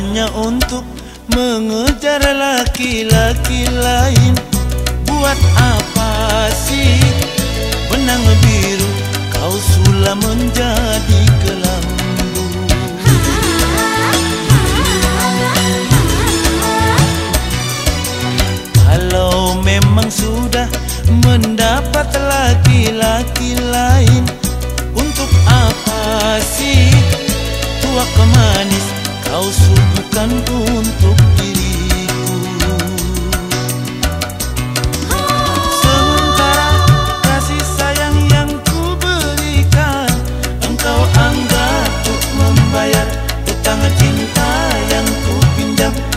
hanya untuk mengejar laki-laki lain. Buat apa дням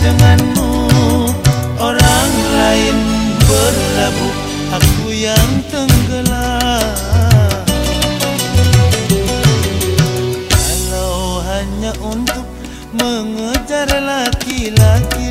denganmu. Orang lain berlabuh Aku yang tenggelam. Kalau hanya untuk mengejar laki-laki